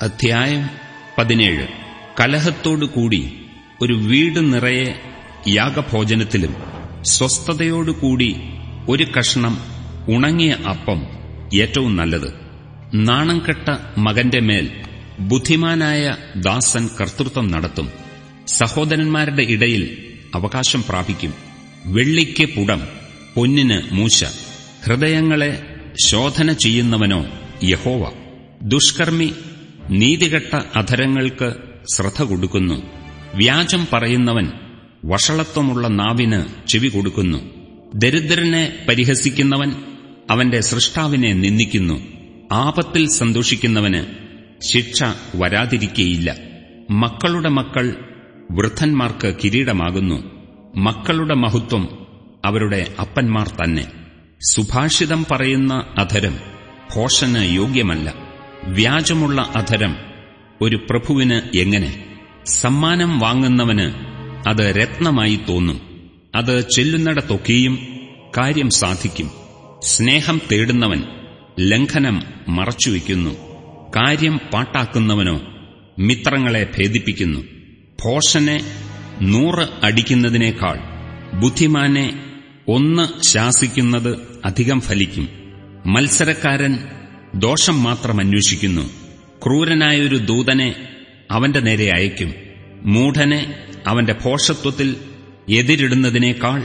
അധ്യായം പതിനേഴ്. കലഹത്തോടുകൂടി ഒരു വീട് നിറയെ യാഗഭോജനത്തിലും സ്വസ്ഥതയോടുകൂടി ഒരു കഷ്ണം ഉണങ്ങിയ അപ്പം ഏറ്റവും നല്ലത്. നാണം കെട്ട മകന്റെ മേൽ ബുദ്ധിമാനായ ദാസൻ കർത്തൃത്വം നടത്തും. സഹോദരന്മാരുടെ ഇടയിൽ അവകാശം പ്രാപിക്കും. വെള്ളിക്ക് പുടം പൊന്നിന് മൂശ. ഹൃദയങ്ങളെ ശോധന ചെയ്യുന്നവനോ യഹോവ. ദുഷ്കർമ്മി നീതികെട്ട അധരങ്ങൾക്ക് ശ്രദ്ധ കൊടുക്കുന്നു. വ്യാജം പറയുന്നവൻ വഷളത്വമുള്ള നാവിന് ചെവി കൊടുക്കുന്നു. ദരിദ്രനെ പരിഹസിക്കുന്നവൻ അവന്റെ സൃഷ്ടാവിനെ നിന്ദിക്കുന്നു. ആപത്തിൽ സന്തോഷിക്കുന്നവന് ശിക്ഷ വരാതിരിക്കേയില്ല. മക്കളുടെ മക്കൾ വൃദ്ധന്മാർക്ക് കിരീടമാകുന്നു. മക്കളുടെ മഹത്വം അവരുടെ അപ്പന്മാർ തന്നെ. സുഭാഷിതം പറയുന്ന അധരം ഘോഷന് യോഗ്യമല്ല. വ്യാജമുള്ള അധരം ഒരു പ്രഭുവിന് എങ്ങനെ? സമ്മാനം വാങ്ങുന്നവന് അത് രത്നമായി തോന്നും. അത് ചെല്ലുന്നിടത്തൊക്കെയും കാര്യം സാധിക്കും. സ്നേഹം തേടുന്നവൻ ലംഘനം മറച്ചുവെക്കുന്നു കാര്യം പാട്ടാക്കുന്നവനോ മിത്രങ്ങളെ ഭേദിപ്പിക്കുന്നു. ഭോഷനെ നൂറ് അടിക്കുന്നതിനേക്കാൾ ബുദ്ധിമാനെ ഒന്ന് ശാസിക്കുന്നത് അധികം ഫലിക്കും. മത്സരക്കാരൻ ദോഷം മാത്രം അന്വേഷിക്കുന്നു. ക്രൂരനായൊരു ദൂതനെ അവന്റെ നേരെ അയക്കും മൂഢനെ അവന്റെ ഭോഷത്വത്തിൽ എതിരിടുന്നതിനേക്കാൾ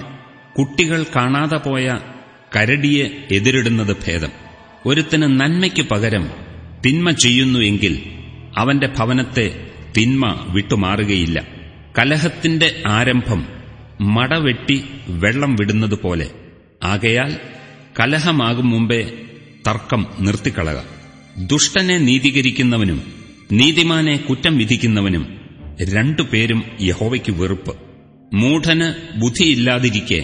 കുട്ടികൾ കാണാതെ പോയ കരടിയെ എതിരിടുന്നത് ഭേദം. ഒരുത്തിന് നന്മയ്ക്ക് പകരം തിന്മ ചെയ്യുന്നു എങ്കിൽ അവന്റെ ഭവനത്തെ തിന്മ വിട്ടുമാറുകയില്ല. കലഹത്തിന്റെ ആരംഭം മടവെട്ടി വെള്ളം വിടുന്നതുപോലെ ആകയാൽ കലഹമാകും മുമ്പേ തർക്കം നിർത്തിക്കളക. ദുഷ്ടനെ നീതീകരിക്കുന്നവനും നീതിമാനെ കുറ്റം വിധിക്കുന്നവനും രണ്ടുപേരും യഹോവയ്ക്ക് വെറുപ്പ്. മൂഢന് ബുദ്ധിയില്ലാതിരിക്കെ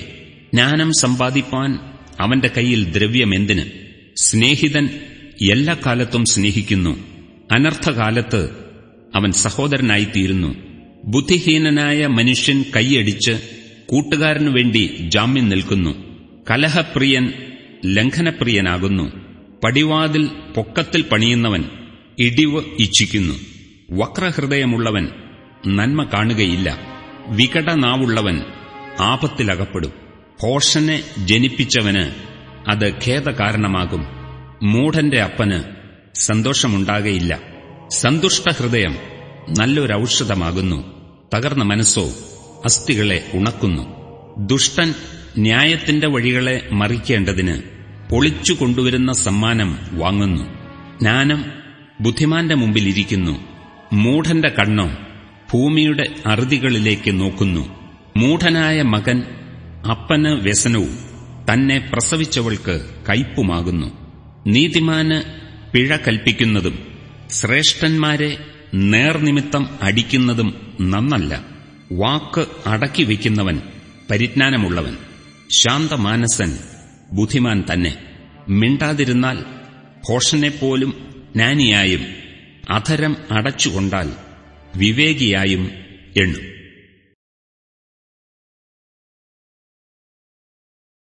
ജ്ഞാനം സമ്പാദിപ്പാൻ അവന്റെ കയ്യിൽ ദ്രവ്യമെന്തിന്? സ്നേഹിതൻ എല്ലാ കാലത്തും സ്നേഹിക്കുന്നു. അനർത്ഥകാലത്ത് അവൻ സഹോദരനായിത്തീരുന്നു. ബുദ്ധിഹീനനായ മനുഷ്യൻ കൈയടിച്ച് കൂട്ടുകാരനു വേണ്ടി ജാമ്യം നിൽക്കുന്നു. കലഹപ്രിയൻ ലംഘനപ്രിയനാകുന്നു. പടിവാതിൽ പൊക്കത്തിൽ പണിയുന്നവൻ ഇടിവ് ഇച്ഛിക്കുന്നു. വക്രഹൃദയമുള്ളവൻ നന്മ കാണുകയില്ല. വികടനാവുള്ളവൻ ആപത്തിലകപ്പെടും. ഭോഷനെ ജനിപ്പിച്ചവന് അത് ഖേദകാരണമാകും. മൂഢന്റെ അപ്പന് സന്തോഷമുണ്ടാകയില്ല. സന്തുഷ്ടഹൃദയം നല്ലൊരൌഷധമാകുന്നു. തകർന്ന മനസ്സോ അസ്ഥികളെ ഉണക്കുന്നു. ദുഷ്ടൻ ന്യായത്തിന്റെ വഴികളെ മറിക്കേണ്ടതിന് പൊളിച്ചു കൊണ്ടുവരുന്ന സമ്മാനം വാങ്ങുന്നു. ജ്ഞാനം ബുദ്ധിമാന്റെ മുമ്പിലിരിക്കുന്നു. മൂഢന്റെ കണ്ണോ ഭൂമിയുടെ അറുതികളിലേക്ക് നോക്കുന്നു. മൂഢനായ മകൻ അപ്പന് വ്യസനവും തന്നെ പ്രസവിച്ചവൾക്ക് കയ്പുമാകുന്നു. നീതിമാന് പിഴ കൽപ്പിക്കുന്നതും ശ്രേഷ്ഠന്മാരെ നേർനിമിത്തം അടിക്കുന്നതും നന്നല്ല. വാക്ക് അടക്കി വയ്ക്കുന്നവൻ പരിജ്ഞാനമുള്ളവൻ. ശാന്തമാനസൻ ബുദ്ധിമാൻ തന്നെ. മിണ്ടാതിരുന്നാൽ ഭോഷനെപ്പോലും ജ്ഞാനിയായും അധരം അടച്ചുകൊണ്ടാൽ വിവേകിയായും എണ്ണും.